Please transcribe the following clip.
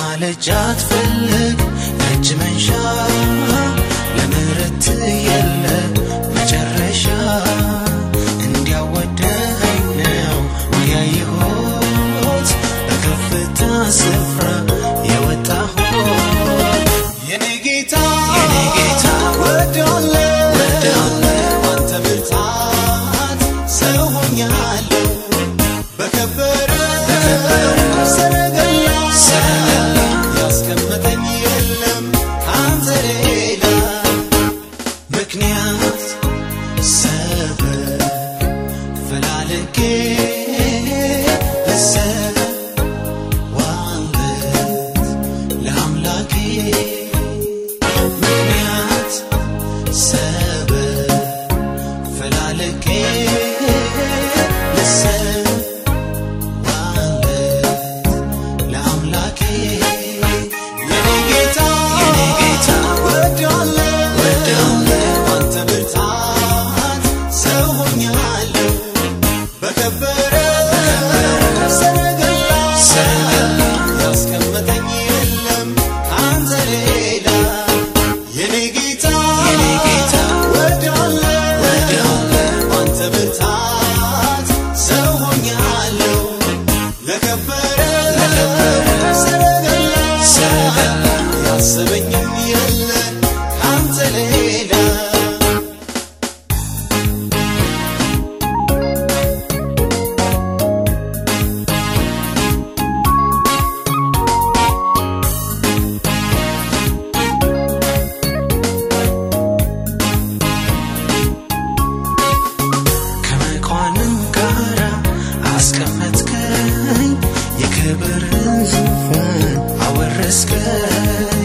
ማለጃ ትፈልግ እጅ መንሻ ለምርት የለ መጨረሻ። today. Our risk. Our.